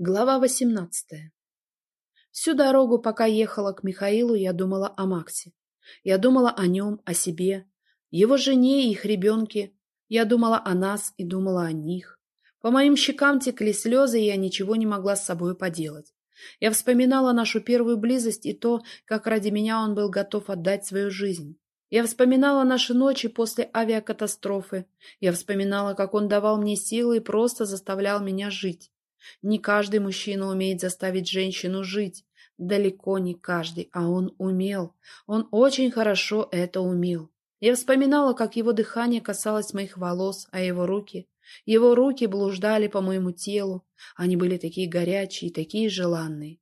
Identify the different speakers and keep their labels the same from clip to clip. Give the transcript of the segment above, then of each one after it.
Speaker 1: Глава восемнадцатая. Всю дорогу, пока ехала к Михаилу, я думала о Максе. Я думала о нем, о себе, его жене и их ребенке. Я думала о нас и думала о них. По моим щекам текли слезы, и я ничего не могла с собой поделать. Я вспоминала нашу первую близость и то, как ради меня он был готов отдать свою жизнь. Я вспоминала наши ночи после авиакатастрофы. Я вспоминала, как он давал мне силы и просто заставлял меня жить. Не каждый мужчина умеет заставить женщину жить. Далеко не каждый, а он умел. Он очень хорошо это умел. Я вспоминала, как его дыхание касалось моих волос, а его руки... Его руки блуждали по моему телу. Они были такие горячие, такие желанные.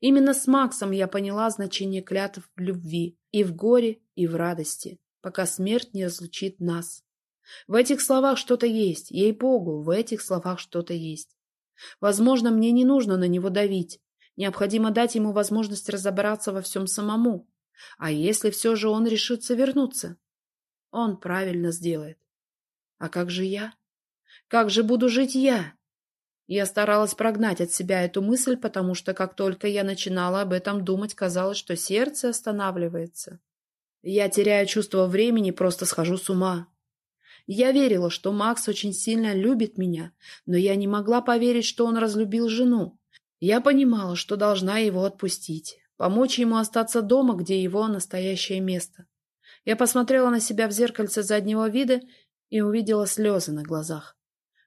Speaker 1: Именно с Максом я поняла значение клятв в любви, и в горе, и в радости, пока смерть не разлучит нас. В этих словах что-то есть, ей-богу, в этих словах что-то есть. Возможно, мне не нужно на него давить. Необходимо дать ему возможность разобраться во всем самому. А если все же он решится вернуться? Он правильно сделает. А как же я? Как же буду жить я? Я старалась прогнать от себя эту мысль, потому что как только я начинала об этом думать, казалось, что сердце останавливается. Я теряю чувство времени, просто схожу с ума. Я верила, что Макс очень сильно любит меня, но я не могла поверить, что он разлюбил жену. Я понимала, что должна его отпустить, помочь ему остаться дома, где его настоящее место. Я посмотрела на себя в зеркальце заднего вида и увидела слезы на глазах.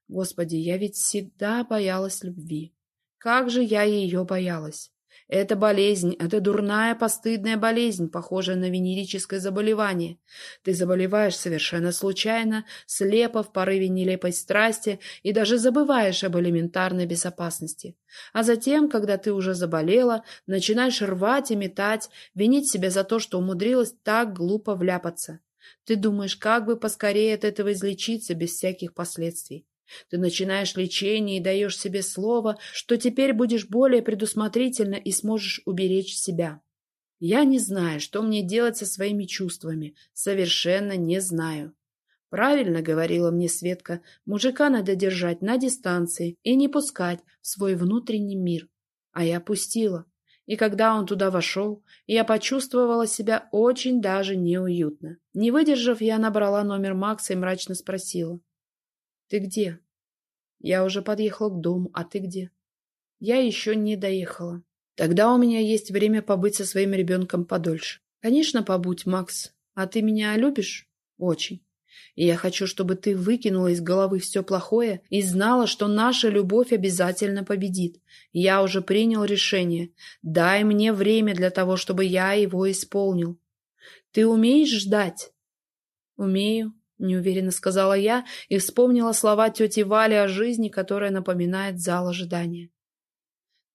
Speaker 1: Господи, я ведь всегда боялась любви. Как же я ее боялась! Это болезнь, это дурная постыдная болезнь, похожая на венерическое заболевание. Ты заболеваешь совершенно случайно, слепо в порыве нелепой страсти и даже забываешь об элементарной безопасности. А затем, когда ты уже заболела, начинаешь рвать и метать, винить себя за то, что умудрилась так глупо вляпаться. Ты думаешь, как бы поскорее от этого излечиться без всяких последствий. Ты начинаешь лечение и даешь себе слово, что теперь будешь более предусмотрительно и сможешь уберечь себя. Я не знаю, что мне делать со своими чувствами. Совершенно не знаю. Правильно говорила мне Светка, мужика надо держать на дистанции и не пускать в свой внутренний мир. А я пустила. И когда он туда вошел, я почувствовала себя очень даже неуютно. Не выдержав, я набрала номер Макса и мрачно спросила. «Ты где?» «Я уже подъехала к дому, а ты где?» «Я еще не доехала. Тогда у меня есть время побыть со своим ребенком подольше». «Конечно, побудь, Макс. А ты меня любишь?» «Очень. И я хочу, чтобы ты выкинула из головы все плохое и знала, что наша любовь обязательно победит. Я уже принял решение. Дай мне время для того, чтобы я его исполнил. Ты умеешь ждать?» «Умею», неуверенно сказала я и вспомнила слова тети Вали о жизни, которая напоминает зал ожидания.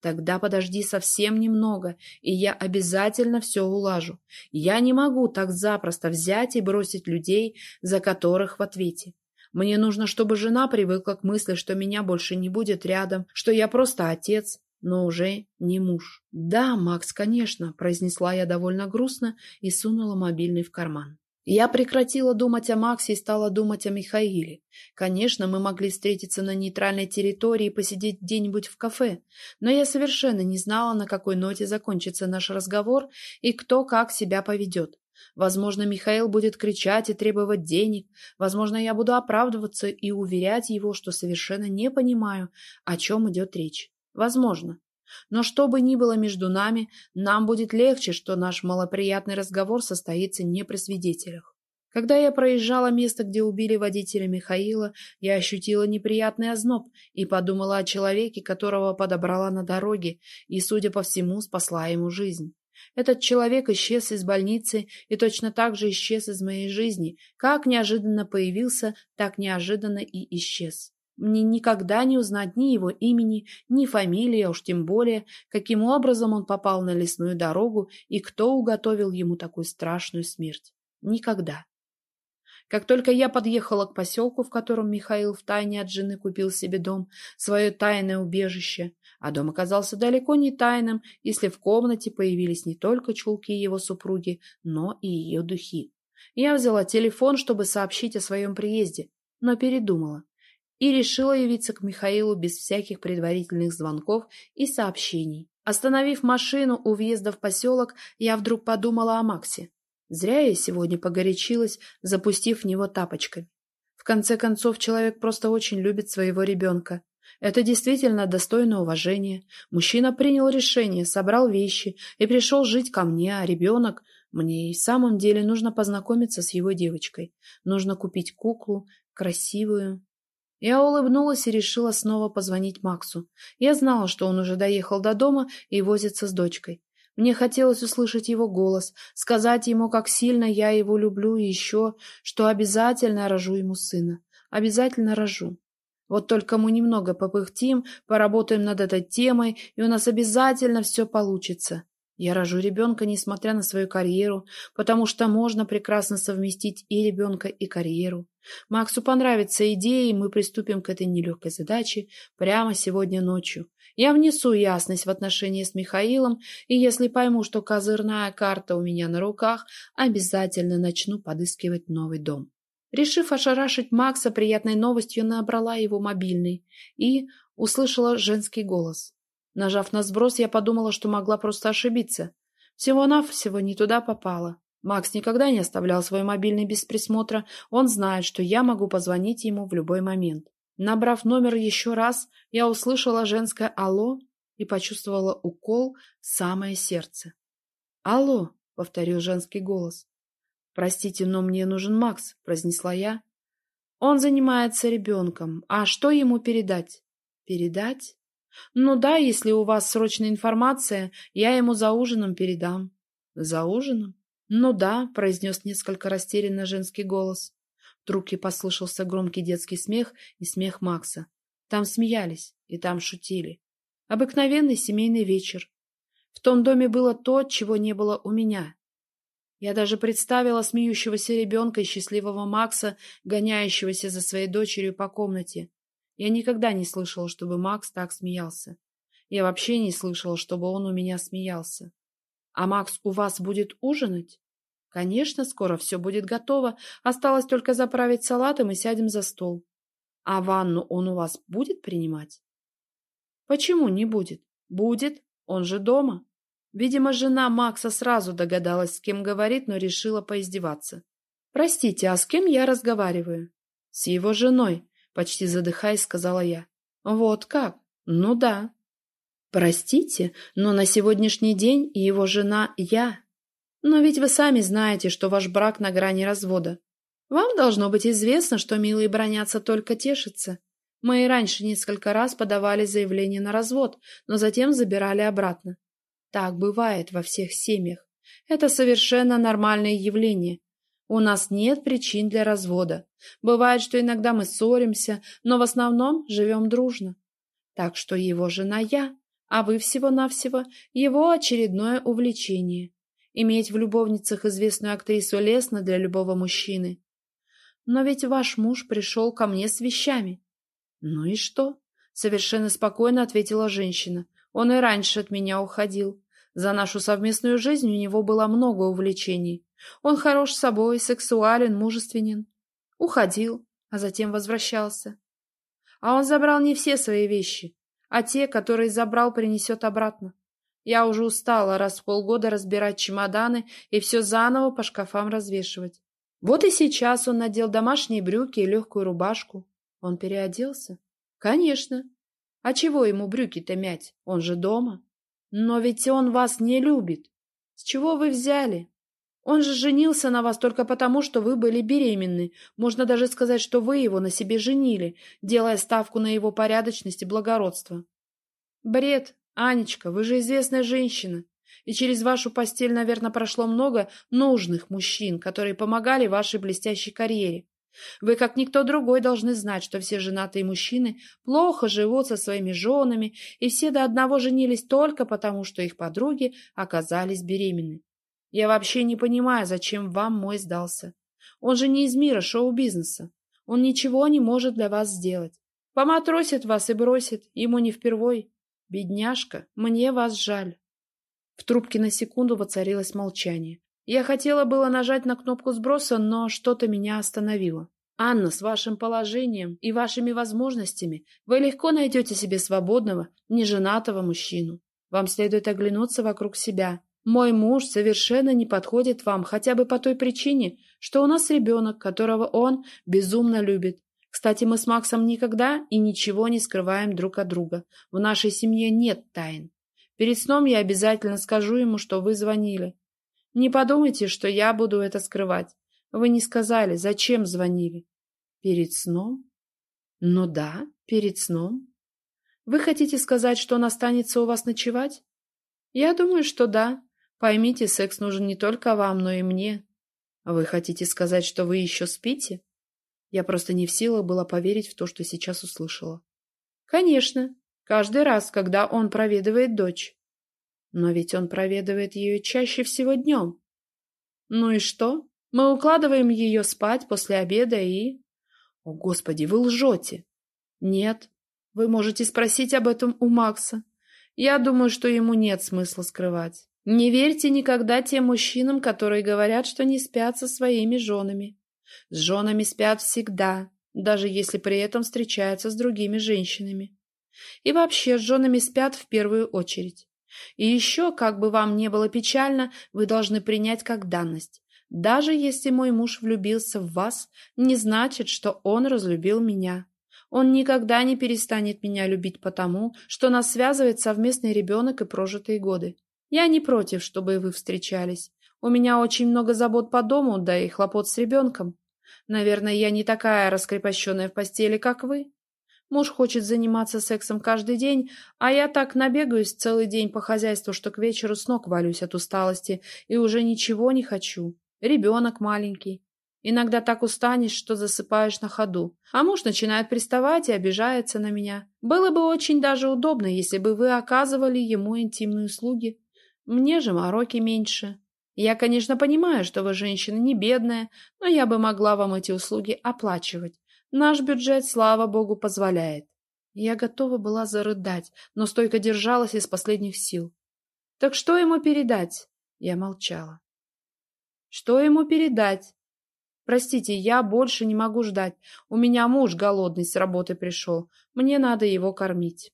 Speaker 1: Тогда подожди совсем немного, и я обязательно все улажу. Я не могу так запросто взять и бросить людей, за которых в ответе. Мне нужно, чтобы жена привыкла к мысли, что меня больше не будет рядом, что я просто отец, но уже не муж. «Да, Макс, конечно», — произнесла я довольно грустно и сунула мобильный в карман. Я прекратила думать о Максе и стала думать о Михаиле. Конечно, мы могли встретиться на нейтральной территории и посидеть где-нибудь в кафе, но я совершенно не знала, на какой ноте закончится наш разговор и кто как себя поведет. Возможно, Михаил будет кричать и требовать денег. Возможно, я буду оправдываться и уверять его, что совершенно не понимаю, о чем идет речь. Возможно. Но что бы ни было между нами, нам будет легче, что наш малоприятный разговор состоится не при свидетелях. Когда я проезжала место, где убили водителя Михаила, я ощутила неприятный озноб и подумала о человеке, которого подобрала на дороге и, судя по всему, спасла ему жизнь. Этот человек исчез из больницы и точно так же исчез из моей жизни. Как неожиданно появился, так неожиданно и исчез. Мне никогда не узнать ни его имени, ни фамилии, а уж тем более, каким образом он попал на лесную дорогу и кто уготовил ему такую страшную смерть. Никогда. Как только я подъехала к поселку, в котором Михаил втайне от жены купил себе дом, свое тайное убежище, а дом оказался далеко не тайным, если в комнате появились не только чулки его супруги, но и ее духи. Я взяла телефон, чтобы сообщить о своем приезде, но передумала. И решила явиться к Михаилу без всяких предварительных звонков и сообщений. Остановив машину у въезда в поселок, я вдруг подумала о Максе. Зря я сегодня погорячилась, запустив в него тапочками. В конце концов, человек просто очень любит своего ребенка. Это действительно достойно уважения. Мужчина принял решение, собрал вещи и пришел жить ко мне, а ребенок... Мне и в самом деле нужно познакомиться с его девочкой. Нужно купить куклу, красивую. Я улыбнулась и решила снова позвонить Максу. Я знала, что он уже доехал до дома и возится с дочкой. Мне хотелось услышать его голос, сказать ему, как сильно я его люблю, и еще, что обязательно рожу ему сына. Обязательно рожу. Вот только мы немного попыхтим, поработаем над этой темой, и у нас обязательно все получится. Я рожу ребенка, несмотря на свою карьеру, потому что можно прекрасно совместить и ребенка, и карьеру. Максу понравится идея, и мы приступим к этой нелегкой задаче прямо сегодня ночью. Я внесу ясность в отношении с Михаилом, и если пойму, что козырная карта у меня на руках, обязательно начну подыскивать новый дом. Решив ошарашить Макса приятной новостью, набрала его мобильный и услышала женский голос. Нажав на сброс, я подумала, что могла просто ошибиться. Всего-навсего не туда попала. Макс никогда не оставлял свой мобильный без присмотра. Он знает, что я могу позвонить ему в любой момент. Набрав номер еще раз, я услышала женское «Алло» и почувствовала укол в самое сердце. «Алло», — повторил женский голос. «Простите, но мне нужен Макс», — произнесла я. «Он занимается ребенком. А что ему передать?» «Передать?» «Ну да, если у вас срочная информация, я ему за ужином передам». «За ужином?» «Ну да», — произнес несколько растерянно женский голос. В трубке послышался громкий детский смех и смех Макса. Там смеялись и там шутили. Обыкновенный семейный вечер. В том доме было то, чего не было у меня. Я даже представила смеющегося ребенка и счастливого Макса, гоняющегося за своей дочерью по комнате. Я никогда не слышала, чтобы Макс так смеялся. Я вообще не слышала, чтобы он у меня смеялся. А Макс у вас будет ужинать? Конечно, скоро все будет готово. Осталось только заправить салатом и сядем за стол. А ванну он у вас будет принимать? Почему не будет? Будет. Он же дома. Видимо, жена Макса сразу догадалась, с кем говорит, но решила поиздеваться. Простите, а с кем я разговариваю? С его женой. Почти задыхаясь, сказала я. Вот как? Ну да. Простите, но на сегодняшний день его жена я. Но ведь вы сами знаете, что ваш брак на грани развода. Вам должно быть известно, что милые бронятся только тешатся. Мы и раньше несколько раз подавали заявление на развод, но затем забирали обратно. Так бывает во всех семьях. Это совершенно нормальное явление. У нас нет причин для развода. Бывает, что иногда мы ссоримся, но в основном живем дружно. Так что его жена я, а вы всего-навсего его очередное увлечение. Иметь в любовницах известную актрису лестно для любого мужчины. Но ведь ваш муж пришел ко мне с вещами. Ну и что? Совершенно спокойно ответила женщина. Он и раньше от меня уходил. За нашу совместную жизнь у него было много увлечений. Он хорош собой, сексуален, мужественен. Уходил, а затем возвращался. А он забрал не все свои вещи, а те, которые забрал, принесет обратно. Я уже устала раз в полгода разбирать чемоданы и все заново по шкафам развешивать. Вот и сейчас он надел домашние брюки и легкую рубашку. Он переоделся? Конечно. А чего ему брюки-то мять? Он же дома. Но ведь он вас не любит. С чего вы взяли? Он же женился на вас только потому, что вы были беременны. Можно даже сказать, что вы его на себе женили, делая ставку на его порядочность и благородство. Бред. Анечка, вы же известная женщина. И через вашу постель, наверное, прошло много нужных мужчин, которые помогали вашей блестящей карьере. Вы, как никто другой, должны знать, что все женатые мужчины плохо живут со своими женами, и все до одного женились только потому, что их подруги оказались беременны. Я вообще не понимаю, зачем вам мой сдался. Он же не из мира шоу-бизнеса. Он ничего не может для вас сделать. Поматросит вас и бросит, ему не впервой. Бедняжка, мне вас жаль. В трубке на секунду воцарилось молчание. Я хотела было нажать на кнопку сброса, но что-то меня остановило. Анна, с вашим положением и вашими возможностями вы легко найдете себе свободного, неженатого мужчину. Вам следует оглянуться вокруг себя. Мой муж совершенно не подходит вам хотя бы по той причине, что у нас ребенок, которого он безумно любит. Кстати, мы с Максом никогда и ничего не скрываем друг от друга. В нашей семье нет тайн. Перед сном я обязательно скажу ему, что вы звонили. Не подумайте, что я буду это скрывать. Вы не сказали, зачем звонили. Перед сном? Ну да, перед сном. Вы хотите сказать, что он останется у вас ночевать? Я думаю, что да. Поймите, секс нужен не только вам, но и мне. Вы хотите сказать, что вы еще спите? Я просто не в силах была поверить в то, что сейчас услышала. Конечно, каждый раз, когда он проведывает дочь. Но ведь он проведывает ее чаще всего днем. Ну и что? Мы укладываем ее спать после обеда и... О, Господи, вы лжете. Нет. Вы можете спросить об этом у Макса. Я думаю, что ему нет смысла скрывать. Не верьте никогда тем мужчинам, которые говорят, что не спят со своими женами. С женами спят всегда, даже если при этом встречаются с другими женщинами. И вообще с женами спят в первую очередь. И еще, как бы вам не было печально, вы должны принять как данность. Даже если мой муж влюбился в вас, не значит, что он разлюбил меня. Он никогда не перестанет меня любить потому, что нас связывает совместный ребенок и прожитые годы. Я не против, чтобы вы встречались. У меня очень много забот по дому, да и хлопот с ребенком. Наверное, я не такая раскрепощенная в постели, как вы. Муж хочет заниматься сексом каждый день, а я так набегаюсь целый день по хозяйству, что к вечеру с ног валюсь от усталости и уже ничего не хочу. Ребенок маленький. Иногда так устанешь, что засыпаешь на ходу. А муж начинает приставать и обижается на меня. Было бы очень даже удобно, если бы вы оказывали ему интимные услуги. Мне же мороки меньше. Я, конечно, понимаю, что вы женщина не бедная, но я бы могла вам эти услуги оплачивать. Наш бюджет, слава богу, позволяет. Я готова была зарыдать, но стойко держалась из последних сил. Так что ему передать? Я молчала. Что ему передать? Простите, я больше не могу ждать. У меня муж голодный с работы пришел. Мне надо его кормить.